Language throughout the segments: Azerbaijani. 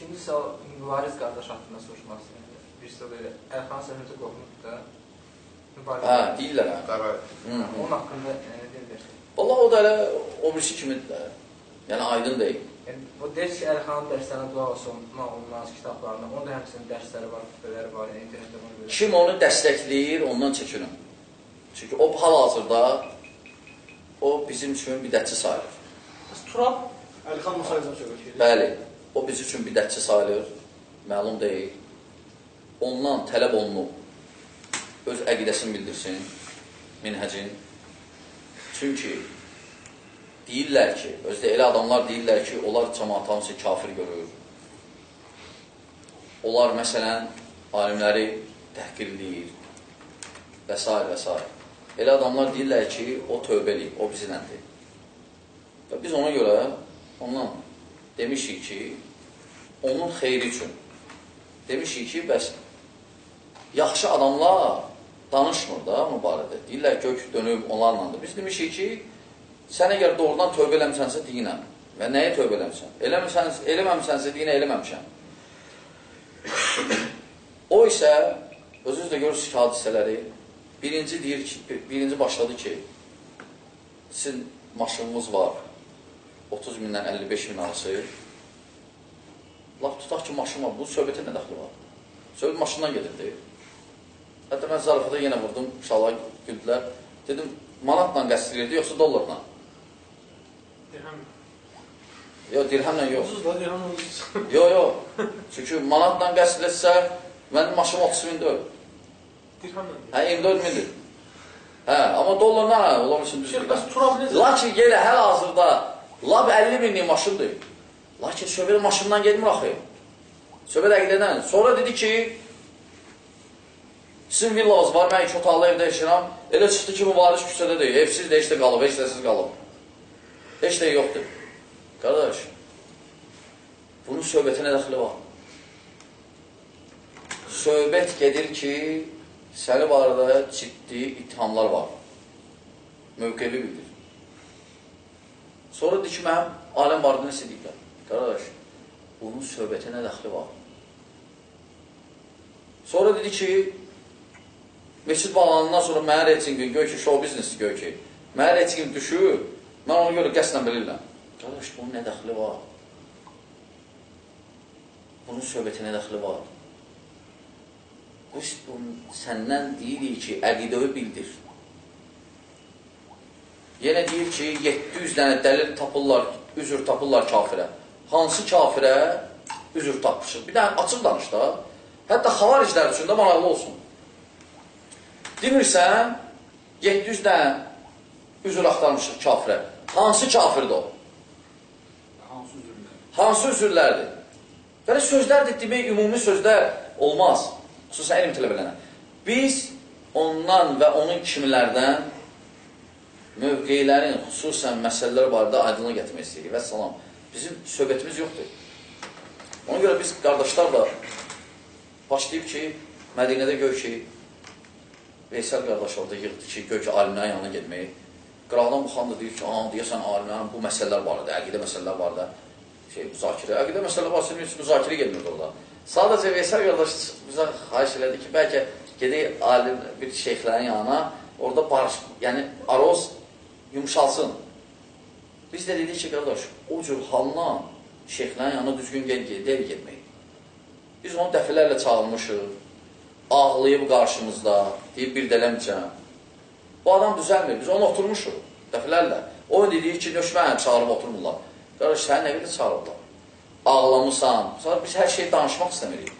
İkincisi o mübariz qardaş haqqında soruşmaq istəyirəm. Birisi o belə Əlxan söhbəti qovulub da. Mübariz. Hə, deyirlər hə. Onun haqqında e, nə deyirsən? Valla o da elə o birisi kimidir də. Yəni aydın deyil. Yəni o deyir ki, Əlxanın dərslərinə qulaq olsun, olmaz kitablarına. Onun da həmçinin dərsləri var, kütbələri var, yəni internetdə bunu belə. Kim onu dəstəkləyir, ondan çəkinin. Çünki o hal-hazırda o bizim üçün bidətçi sayılır. Bəs Turab Əlixan Musayevdən söhbət gedir. Bəli, o bizim üçün bidətçi sayılır, məlum deyil. Ondan tələb olunub, öz əqidəsini bildirsin, minhəcin. Çünki deyirlər ki, özdə elə adamlar deyirlər ki, onlar cəmaat hamısı kafir görür. Onlar məsələn, alimləri təhqirləyir və s. və s. Elə adamlar deyirlər ki, o tövbə eləyib, o bizləndir. Və biz ona görə ondan demişik ki, onun xeyri üçün demişik ki, bəs yaxşı adamlar danışmır da bu barədə. Deyirlər kök dönüb onlarlandır. Biz demişik ki, sən əgər doğrudan tövbə eləmisənsə deyinəm. Və nəyə tövbə eləmisən? Eləmirsən, eləməmisənsə deyinə eləməmişəm. o isə, özünüz də görürsünüz ki, hadisələri, birinci deyir ki, birinci başladı ki, sizin maşınınız var, 30 mindən 55 min arası. Laf tutaq ki, maşın var, bu söhbətə nə dəxli var? Söhbət maşından gedirdi. Hətta mən zarafata yenə vurdum, uşaqlar güldülər. Dedim, manatla qəsdirirdi, yoxsa dollarla? Dirhəm. Yox, dirhəmlə yox. Ucuz da dirhəm ucuz. Yox, yox. Çünki manatla qəsd etsə, mənim maşım 30 min deyil. Dirhəmlə. Hə, 24 mindir. Hə, amma dollarla hə, olar üçün düzdür. Lakin yenə həl hazırda lab 50 minlik maşındır. Lakin söhbət maşından getmir axı. Söhbət əqidədən. Sonra dedi ki, sizin villanız var, mən iki otaqlı evdə yaşayıram. Elə çıxdı ki, mübariz küçədədir. Evsiz də heç də qalıb, heç də siz qalıb. Heç də yoxdur. Qardaş, bunun söhbətinə dəxli var. Söhbət gedir ki, səni barədə ciddi ittihamlar var. Mövqevi bildir. Sonra deyir ki, mənim aləm barədə nəsə deyirlər. Qardaş, bunun söhbətinə dəxli var. Sonra dedi ki, meçid bağlanandan sonra mənə reytingin, göy ki, show business göy ki, mənə reytingin düşür, mən ona görə qəsdən bilirəm. Qardaş, bunun nə dəxli var? Bunun söhbətinə dəxli var. Biz bunu səndən deyirik ki, əqidəvi bildir. Yenə deyir ki, 700 dənə dəlil tapırlar, üzr tapırlar kafirə. Hansı kafirə üzr tapmışıq? Bir dənə açıq danış da. Hətta xavariclər üçün də maraqlı olsun. Demirsən, 700 dənə üzr axtarmışıq kafirə. Hansı kafirdir o? Hansı üzürlər? Hansı üzrlərdir? Belə sözlərdir demək, ümumi sözlər olmaz. Xüsusən elm tələbələrinə. Biz ondan və onun kimilərdən mövqeylərin, xüsusən məsələlər barədə aydınlıq gətirmək istəyirik. Və salam. Bizim söhbətimiz yoxdur. Ona görə biz qardaşlar da başlayıb ki, Mədinədə gör ki, Veysel qardaş orada yığdı ki, gör ki, alimlərin yanına getməyi. Qıraqdan buxan da deyir ki, aha, deyəsən alimlərin bu məsələlər barədə, əqidə məsələlər barədə şey, müzakirə. Əqidə məsələlər barədə heç müzakirə gelmirdi orada. Sadəcə Veysel qardaş bizə xahiş elədi ki, bəlkə gedək alim bir şeyxlərin yanına, orada barış, yəni aroz yumşalsın. Biz də dedik ki, qardaş, o cür halına şeyxlərin yanına düzgün gel, gel, deyil getmək. Biz onu dəfələrlə çağırmışıq, ağlayıb qarşımızda, deyib bir dələmcə. Bu adam düzəlmir, biz onu oturmuşuq dəfələrlə. O dedik ki, nöşməyən çağırıb oturmurlar. Qardaş, səni nə qədər çağırırlar? Ağlamısan, biz hər şeyi danışmaq istəmirik.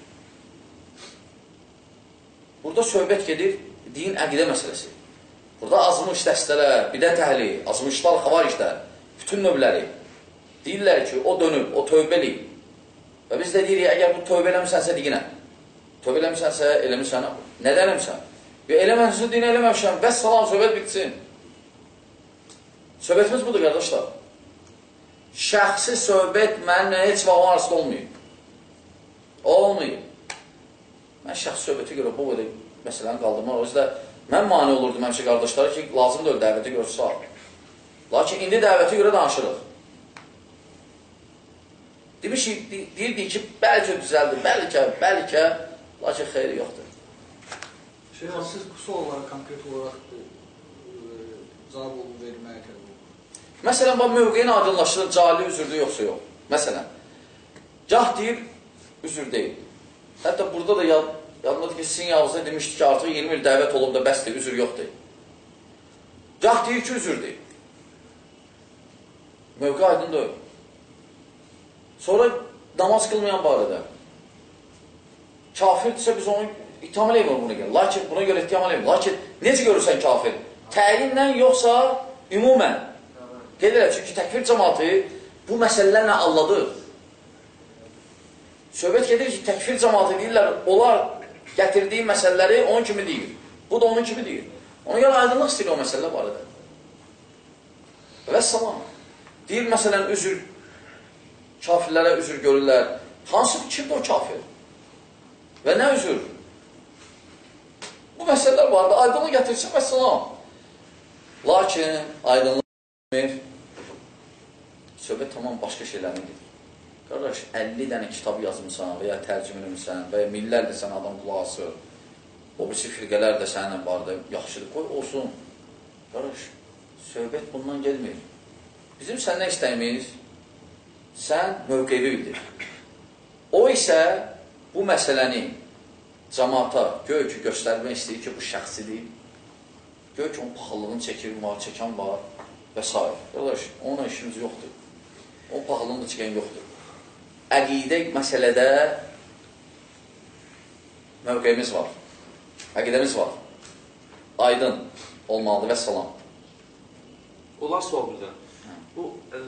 Burada söhbət gedir, din əqidə məsələsi. Burada azmış dəstələr, bidət əhli, azmışlar, xavariclər, bütün növləri deyirlər ki, o dönüb, o tövbə eləyib. Və biz də deyirik, əgər bu tövbə eləmisənsə deyinə. Tövbə eləmisənsə, eləmirsən. Nədən eləmirsən? Və eləməmişsən, din eləməmişəm. Bəs salam, söhbət bitsin. Söhbətimiz budur, qardaşlar. Şəxsi söhbət mənimlə heç vaxt arasında olmayıb. Olmayıb. Mən şəxsi söhbətə görə bu qədər məsələni qaldırmaq, o yüzden mən mani olurdum həmişə qardaşlara ki, lazım deyil dəvəti görsə. Lakin indi dəvəti görə danışırıq. Demişik, de- deyirdik ki, bəlkə düzəldir, bəlkə, bəlkə, lakin xeyri yoxdur. Şeyh, siz son olarak, konkret olarak e, cevap olun karar olun. Məsələn, bax, mövqeyin aydınlaşdırır, cali üzürdür, yoxsa yox. Məsələn, gah deyir, üzür deyil. Hətta burada da yadımdadır ki, sizin yavuzda demişdi ki, artıq 20 il dəvət olub da bəsdir, üzür yoxdur. Gah deyir ki, üzür deyil. Mövqe aydın deyil. Sonra namaz qılmayan barədə. Kafirdirsə biz onu itham eləyəm buna görə. Lakin buna görə itham eləyəm. Lakin necə görürsən kafir? Təyinlə yoxsa ümumən? Qeyd elə, çünki təkfir cəmatı bu məsələlərlə alladır. Söhbət gedir ki, təkfir cəmatı deyirlər, onlar gətirdiyi məsələləri onun kimi deyir. Bu da onun kimi deyir. Ona görə aydınlıq istəyir o məsələ barədə. Və salam. Deyir, məsələn, üzür, kafirlərə üzür görürlər. Hansı kimdir o kafir? Və nə üzür? Bu məsələlər barədə aydınlıq gətirsin və salam. Lakin aydınlıq söhbət tamam başqa şeylərlə gedir. Qardaş, 50 dənə kitab yazmısan və ya tərcümə etmirsən və ya millərlə sən adam qulaq asır. O birisi firqələr də səninlə barədə yaxşıdır. Qoy olsun. Qardaş, söhbət bundan gelmir. Bizim səndən istəyimiz, sən mövqevi bildir. O isə bu məsələni cəmaata göy ki, göstərmək istəyir ki, bu şəxsidir. Göy ki, onun paxıllığını çəkir, var, çəkən var və s. Qardaş, onunla işimiz yoxdur. O pahalılığını da çəkən yoxdur. Əqidə məsələdə mövqeyimiz var. Əqidəmiz var. Aydın olmalıdır və salam. Olar sual birdən. Bu ə,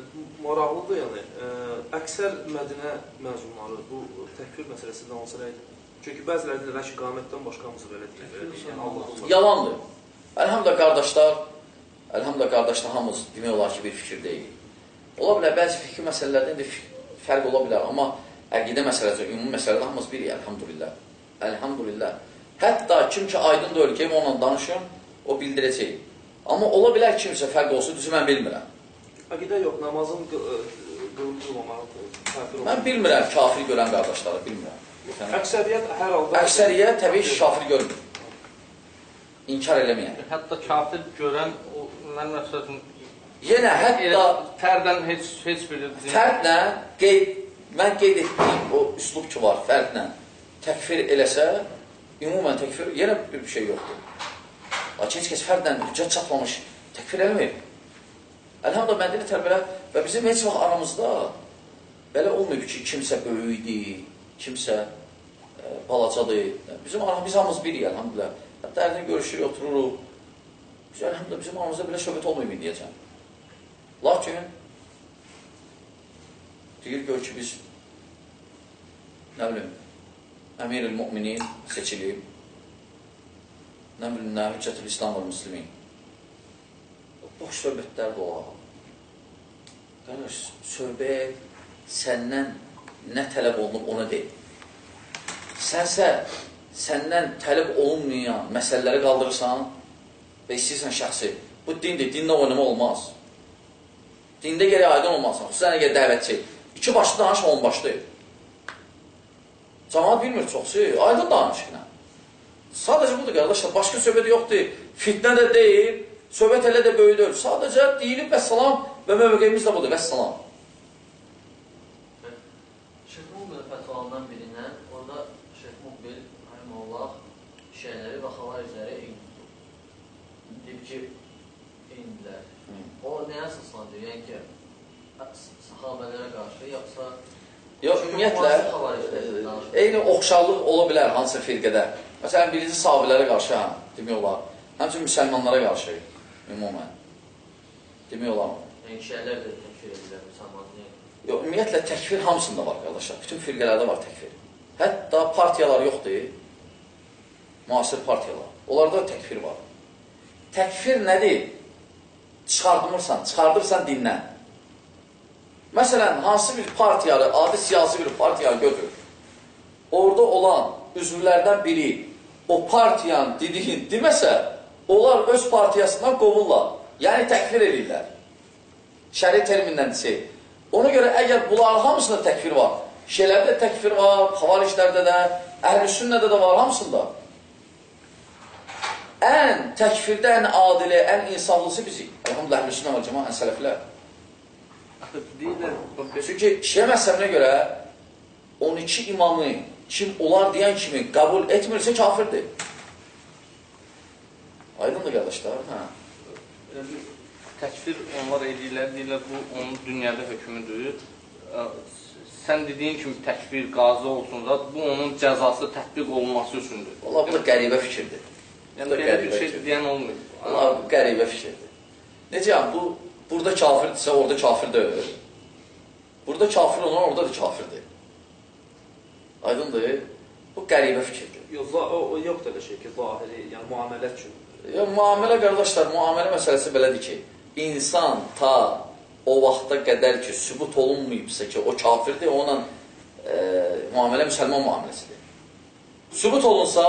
maraqlıdır yəni. Ə, əksər Mədinə məzunları bu təkfir məsələsindən olsa idi. Çünki bəziləri deyirlər ki, qamətdən başqamız belə deyir. Yəni. Yalandır. Əlhamdə qardaşlar, əlhamdə qardaşlar hamımız demək olar ki, bir fikir deyil. Ola bilər, bəzi fikir məsələlərdən də fi- fərq ola bilər, amma əqidə məsələsi, ümumi məsələdə hamımız birik, əlhamdülillah. Əlhamdülillah. Hətta kim ki aydın deyil ki, onunla danışın, o bildirəcək. Amma ola bilər kimsə fərq olsun, düzü mən bilmirəm. Əqidə yox, namazın qı- ə, qılıb qılmamağı kafir Mən olmaz. bilmirəm kafir görən qardaşları, bilmirəm. Əksəriyyət hər halda Əksəriyyət təbii ki, kafir görmür. İnkar eləməyən. Hətta kafir görən o mən məsələn Yenə hətta fərdən heç heç bir fərqlə qeyd mən qeyd etdiyim o üslub ki var, fərqlə təkfir eləsə, ümumən təkfir yenə bir şey yoxdur. Lakin heç kəs fərdlə hüccət çatmamış təkfir eləmir. Əlhamdülillah Mədinə tərbiyə və bizim heç vaxt aramızda belə olmayıb ki, kimsə böyükdir, kimsə e, balacadır. Bizim aramız, biz hamımız birik, əlhamdülillah. Hətta ərdən görüşürük, otururuq. Biz, əlhamdülillah, bizim aramızda belə söhbət olmayıb indiyəcən. Lakin deyir gör ki biz nə bilim Əmir-ül Müminin seçilib nə bilim nə hüccətül İslam və Müslimin boş söhbətlər də olar. Qardaş, söhbət səndən nə tələb olunub ona deyil. Sənsə səndən tələb olunmayan məsələləri qaldırırsan və istəyirsən şəxsi. Bu dindir, dinlə oynama olmaz. Dində gərək aydın olmasın. Xüsusən əgər dəvətçi. İki başlı danışma, on başlı. Camaat bilmir çoxsu, aydın danışıqla. Sadəcə budur qardaşlar, başqa söhbət yoxdur. Fitnə də deyil, söhbət elə də böyük deyil. Sadəcə deyilib və salam və mövqeyimiz də budur və salam. Şeyh Muqbil fətvalarından birindən orada Şeyh Muqbil Rahimullah şeyləri və xavaricləri eyni tutub. Deyib ki, eyndilər. O nəyə əsaslanır? Yəni ki, sahabələrə qarşı, yoxsa Yox, ümumiyyətlə, e, eyni oxşarlıq ola bilər hansısa firqədə. Məsələn, birinci sahabilərə qarşı, hə, demək olar. Həmçinin müsəlmanlara qarşı, ümumən. Demək olar. yəni şeylər də təkfir edirlər müsəlmanı. Yox, ümumiyyətlə təkfir hamısında var qardaşlar. Bütün firqələrdə var təkfir. Hətta partiyalar yoxdur. Müasir partiyalar. Onlarda təkfir var. Təkfir nədir? Çıxardmırsan, çıxardırsan dindən. Məsələn, hansı bir partiyanı, adi siyasi bir partiyanı götür. Orada olan üzvlərdən biri o partiyanın dediyin deməsə, onlar öz partiyasından qovurlar. Yəni təkfir edirlər. Şəri terminlə desək, Ona görə əgər bunların hamısında təkfir var, şeylərdə təkfir var, xavarişlərdə də, əhl-i sünnədə də var, hamısında. Ən təkfirdə ən adili, ən insaflısı bizik. Elhamdülillah, əhl-i sünnə və cəma, ən sələflər. Axı deyirlər, Çünki şiə məzhəbinə görə 12 imamı kim olar deyən kimi qəbul etmirsə kafirdir. Aydındır qardaşlar? Hə. elə bir təkfir onlar edirlər, deyirlər bu onun dünyada hökmüdür. Sən dediyin kimi təkfir qazı olsun da, bu onun cəzası tətbiq olunması üçündür. Valla bu da qəribə fikirdir. Yəni belə bir şey fikirdir. deyən olmuyor. Valla bu qəribə fikirdir. Necə yəni, bu burada kafirdirsə orada kafir deyil. Burada kafir olan orada da kafirdir. Aydındır? Bu qəribə fikirdir. Yox, o, o yoxdur elə şey ki, zahiri, yəni müamilət üçün. Ya, müamilə qardaşlar, müamilə məsələsi belədir ki, insan ta o vaxta qədər ki, sübut olunmayıbsa ki, o kafirdir, onunla e, müamilə müsəlman müamiləsidir. Sübut olunsa,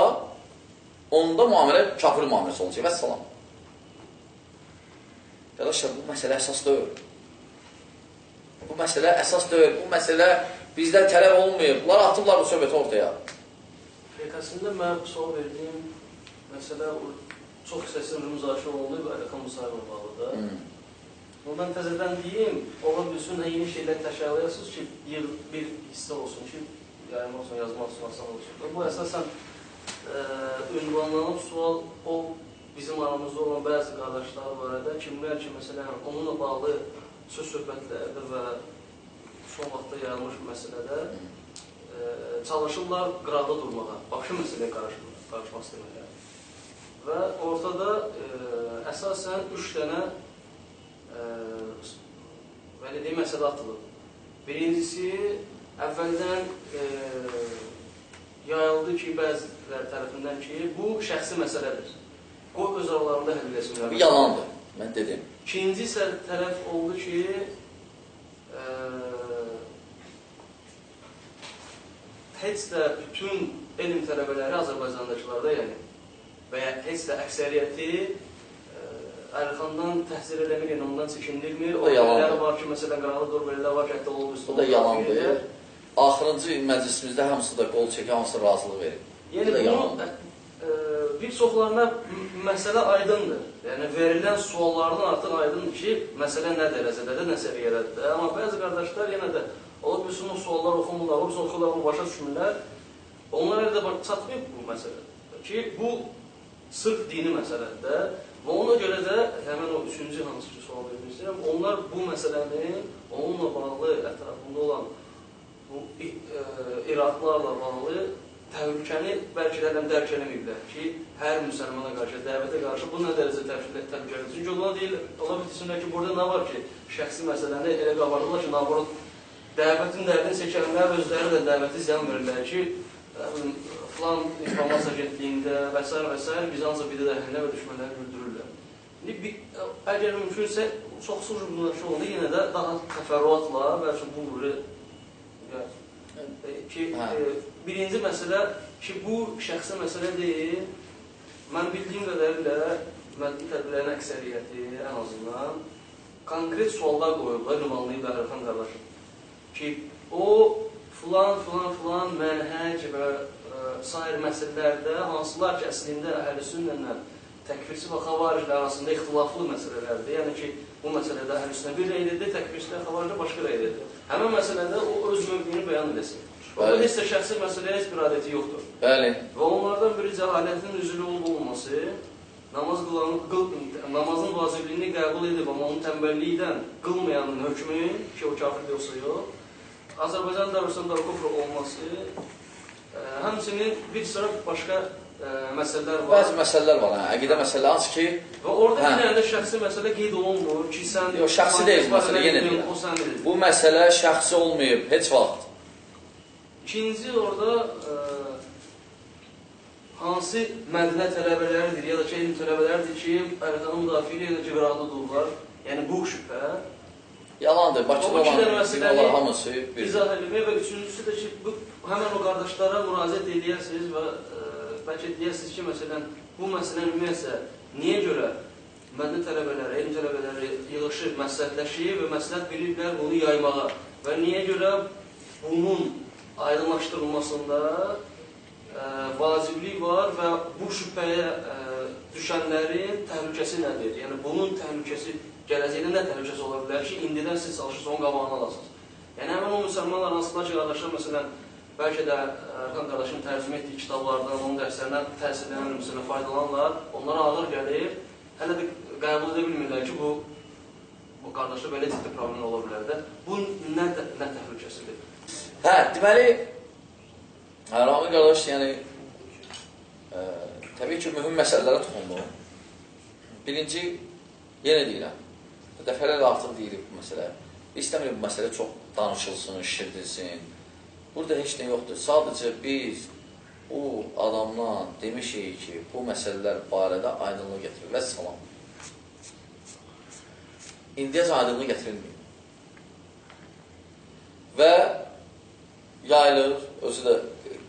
onda müamilə kafir müamiləsi olacaq. Və salam. Qardaşlar, bu məsələ əsas deyil. Bu məsələ əsas deyil. Bu məsələ bizdən tələb olmayıb. Bunlar atıblar bu söhbəti ortaya. Əslində mən sual verdiyim məsələ çox hissəsi müzakirə olundu və rəqam müsahibə bağlıdır. Hmm. Amma mən təzədən deyim, ola bilsin yeni şeylər təşəkkürləyirsiniz ki, yıl bir hissə olsun ki, yaymaq olsun, yazmaq olsun, asan olsun. Və Bu əsasən ə, ünvanlanıb sual o bizim aramızda olan bəzi qardaşlar barədə kimlər ki, məsələn, onunla bağlı söz söhbətlərdə və son vaxtda yayılmış məsələdə ə, çalışırlar qıraqda durmağa, başqa məsələyə qarışmaq, qarışmaq istəmirlər. Və ortada ə, əsasən üç dənə ə, belə deyim, məsələ atılıb. Birincisi, əvvəldən ə, yayıldı ki, bəzilər tərəfindən ki, bu şəxsi məsələdir. Qoy öz aralarında etsinlər. Bu yalandır. Mən dedim. İkinci isə tərəf oldu ki, ə, heç də bütün elm tələbələri Azərbaycandakılarda yəni və ya heç də əksəriyyəti ə, Əlixandan təhsil eləmir, yəni ondan çəkindirmir. Da yalandır. var ki, məsələn, qanalı dur, belələr var ki, hətta olub üstü. Bu da yalandır. Axırıncı məclisimizdə hamısı da qol çəkə, hamısı razılıq verir. Yəni Bu da bunun yalandır. ə, bir çoxlarına məsələ aydındır. Yəni verilən suallardan artıq aydındır ki, məsələ nə dərəcədədir, nə səviyyədədir. Amma bəzi qardaşlar yenə də ola bilsin o suallar oxumurlar, ola bilsin oxuyurlar, amma başa düşmürlər. Onlara də bax, çatmayıb bu məsələ. Ki, bu sırf dini məsələdir və ona görə də həmin o üçüncü hansı ki sual vermək istəyirəm, onlar bu məsələni onunla bağlı ətrafında olan bu i- ə, iraqlarla bağlı təhlükəni bəlkə də hələm dərk eləməyiblər ki, hər müsəlmana qarşı, dəvətə qarşı bu nə dərəcə təhlükə- təhlükəlidir. Çünki ona deyil, ola bilsinlər ki, burada nə var ki, şəxsi məsələni elə qabardırlar ki, naborot dəvətin dərdini çəkənlər özləri də dəvəti ziyan verirlər ki, filan informasiya agentliyində və s. və s. biz ancaq bir də əhlinə və düşmənləri güldürürlər. İndi əgər mümkünsə, çox sürücüləşə oldu, yenə də daha təfərrüatla, bəlkə bu böyle, yəni, ki, Hə. e, birinci məsələ ki, bu şəxsi məsələ deyil. Mən bildiyim qədərilə məddi tədbirlərin əksəriyyəti ən azından konkret suallar qoyublar, ünvanlayıblar Ərxan qardaşım. Ki, o filan, filan, filan mənhəc və ə, sair məsələlərdə hansılar ki, əslində əhl-i sünnənlə təkfirçi və xavariclə arasında ixtilaflı məsələlərdir. Yəni ki, bu məsələdə əhl-i sünnə bir rəylidir, təkfirçilə xavariclə başqa rəylidir. Həmin məsələdə o öz mövqeyini bəyan. Orada Bəli. heç də şəxsi məsələyə heç bir adəti yoxdur. Bəli. Və onlardan biri cəhalətin üzülü olub olmaması, namaz qılan, qıl, namazın vacibliyini qəbul edib, amma onun tənbəllikdən qılmayanın hökmü, ki o kafir yoxsa yox, Azərbaycan dərvisində kufr olması, ə, həmçinin bir sıra başqa məsələlər var. Bəzi məsələlər var, hə, əqidə məsələləri hansı ki, Və orada Hə. bir dənə də şəxsi məsələ qeyd olunmur ki, sən... Yox, şəxsi deyil məsələ, yenə deyirəm. Bu məsələ şəxsi olmayıb heç vaxt. İkinci orada ə, hansı mədnə tələbələridir ya da ki, elm tələbələridir ki, Ərqanın müdafiə ilə dururlar. Yəni bu şübhə Yalandır, Bakıda olan binalar hamısı bir. izah edilmək və üçüncüsü də ki, bu həmin o qardaşlara müraciət edərsiniz və ə, bəlkə deyərsiniz ki, məsələn, bu məsələ ümumiyyətlə niyə görə məndə tələbələri, elm tələbələri yığışır, məsləhətləşir və məsləhət bilirlər bunu yaymağa. Və niyə görə bunun aydınlaşdırılmasında ə, vaciblik var və bu şübhəyə ə, düşənlərin təhlükəsi nədir? Yəni bunun təhlükəsi gələcəkdə nə təhlükəsi ola bilər ki, indidən siz çalışırsınız, onun qabağını alasınız. Yəni həmin o müsəlmanlar arasındakı qardaşlar məsələn bəlkə də Erkan qardaşın tərcümə etdiyi kitablardan, onun dərslərindən təsirlənən məsələn faydalanırlar. Onlara ağır gəlir. Hələ də qəbul edə bilmirlər ki, bu bu qardaşda belə ciddi problem ola bilər də. Bu nə nə təhlükəsidir? Hə, deməli, Rami qardaş, yəni, ə, təbii ki, mühüm məsələlərə toxundu. Birinci, yenə deyirəm, dəfələrlə artıq deyirik bu məsələ. İstəmirik bu məsələ çox danışılsın, şişirdilsin. Burada heç nə yoxdur. Sadəcə biz bu adamdan demişik ki, bu məsələlər barədə aydınlıq gətirir və salam. İndiyəcə aydınlıq gətirilməyib. Və yayılır, özü də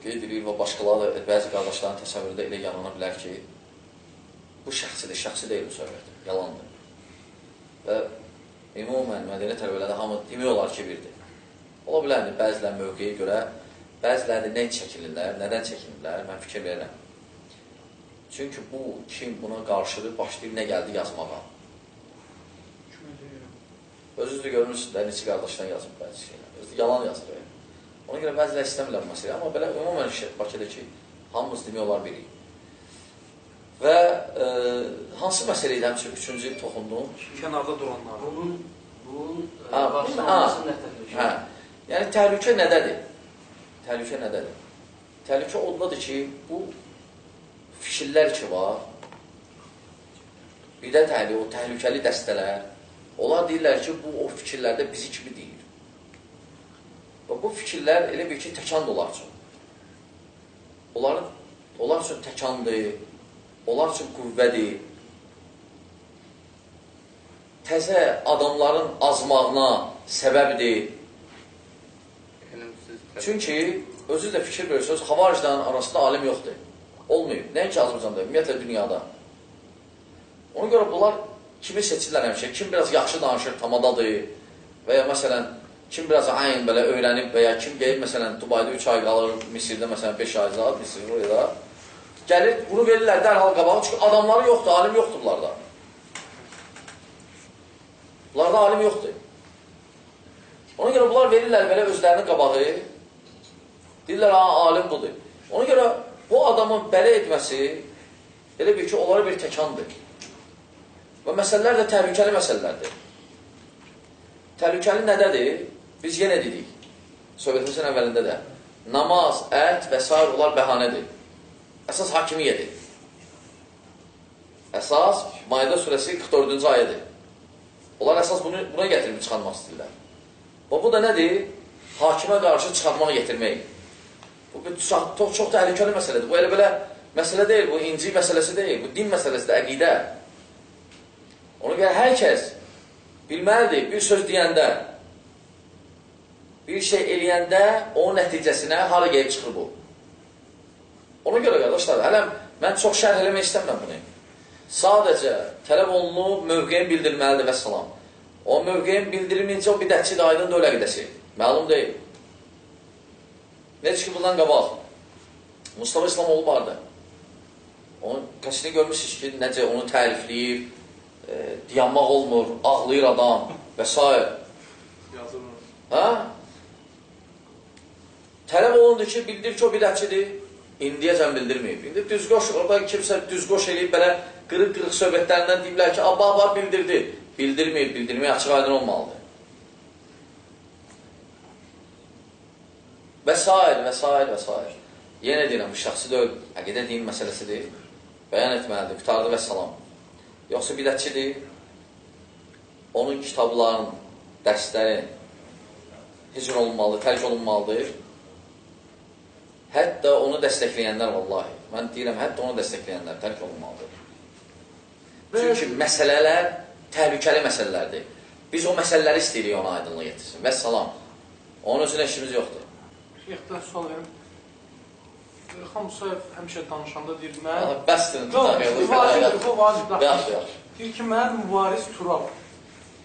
qeyd edir və başqaları da bəzi qardaşların təsəvvürdə elə yanana bilər ki, bu şəxsidir, şəxsi deyil bu söhbət, yalandır. Və ümumən mədəni tələbələrdə hamı demək olar ki, birdir. Ola bilər, bəzilər mövqeyə görə, bəziləri nə çəkilirlər, nədən çəkinirlər, mən fikir verirəm. Çünki bu, kim buna qarşıdır, başlayır nə gəldi yazmağa. Özünüz də görmürsünüz də, neçə qardaşdan yazıb bəzi şeylər. Özü də yalan yazır. Yəni. Ona görə bəzilər istəmirlər məsələ. Amma belə ümumən şey, Bakıda ki, hamımız demək olar birik. Və e, hansı məsələ idi həmçin üçüncü toxundum? Kənarda duranlar. Bunun bunun Ha, ə, başlanması ha. nə təhlükə? Hə. Yəni təhlükə nədədir? Təhlükə nədədir? Təhlükə ondadır ki, bu fikirlər ki var, bir də təhlükə, o təhlükəli dəstələr, onlar deyirlər ki, bu o fikirlərdə bizi kimi deyir. Və bu fikirlər elə bir ki, təkan da onlar üçün. Onların, onlar üçün təkandır, onlar üçün qüvvədir. Təzə adamların azmağına səbəbdir. Çünki özünüz də fikir verirsiniz, xavariclərin arasında alim yoxdur. Olmayıb. Nəinki Azərbaycanda, ümumiyyətlə dünyada. Ona görə bunlar kimi seçirlər həmişə? Kim biraz yaxşı danışır, tamadadır və ya məsələn, kim biraz ayn belə öyrənib və ya kim gəlib məsələn Dubayda 3 ay qalır, Misirdə məsələn 5 ay zat, Misir orada. Gəlir, bunu verirlər dərhal qabağa, çünki adamları yoxdur, alim yoxdur bunlarda. Bunlarda alim yoxdur. Ona görə bunlar verirlər belə özlərinin qabağı, deyirlər, ha, alim budur. Ona görə bu adamın belə etməsi elə bir ki, onlara bir təkandır. Və məsələlər də təhlükəli məsələlərdir. Təhlükəli nədədir? Biz yenə dedik, söhbətimizin əvvəlində də. Namaz, ət və s. onlar bəhanədir. Əsas hakimiyyədir. Əsas Mayda surəsi 44-cü ayədir. Onlar əsas bunu, buna gətirib çıxarmaq istəyirlər. Və bu da nədir? Hakimə qarşı çıxartmaq getirmək. Bir çox, çox, təhlükəli məsələdir. Bu elə belə məsələ deyil, bu inci məsələsi deyil, bu din məsələsidir, əqidə. Ona görə hər kəs bilməlidir, bir söz deyəndə, bir şey eləyəndə onun nəticəsinə hara gəlib çıxır bu. Ona görə qardaşlar, hələ mən çox şərh eləmək istəmirəm bunu. Sadəcə tələb olunub mövqeyin bildirməlidir və salam. O mövqeyin bildirilməyincə o bidətçi də aydın da ölə qədəsi. Məlum deyil. Necə ki, bundan qabaq Mustafa İslamoğlu vardı. Onun kasini görmüşsünüz ki, necə onu tərifləyir, e, diyanmaq olmur, ağlayır adam və s. Hə? Tələb olundu ki, bildir ki, o bidətçidir. İndiyəcən bildirməyib. İndi düzgoş, orada kimsə düzgoş eləyib belə qırıq-qırıq söhbətlərindən deyiblər ki, abba, abba bildirdi. Bildirməyib, bildirmək açıq aydın olmalıdır. Və s. və s. və s. Yenə deyirəm, bu şəxsi deyil, əqidə din məsələsidir. Bəyan etməlidir, qutardı və salam. Yoxsa bidətçidir, onun kitabların, dərsləri hicr olunmalı, tərk olunmalıdır. Hətta onu dəstəkləyənlər vallahi, mən deyirəm, hətta onu dəstəkləyənlər tərk olunmalıdır. Çünki məsələlər təhlükəli məsələlərdir. Biz o məsələləri istəyirik ona aydınlıq yetirsin. Və salam. Onun özünə işimiz yoxdur. Şeyxdən sual verim. Musayev həmişə danışanda deyir, mən... Bəsdir, bu vacibdir, bu vacibdir. Yaxşı, yaxşı. Deyir ki, mən Mübariz Tural.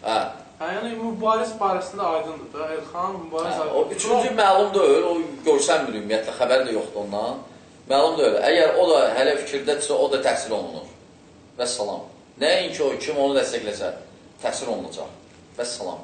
Hə. Hə, yəni Mübariz barəsində aydındır da. Elxan Mübariz Hə, aydındır. o üçüncü məlum deyil, o görsənmir ümumiyyətlə, xəbər də yoxdur ondan. Məlum deyil. Əgər o da hələ fikirdədirsə, o da təhsil olunur. Və salam. Nəinki o kim onu dəstəkləsə, təhsil olunacaq. Və salam.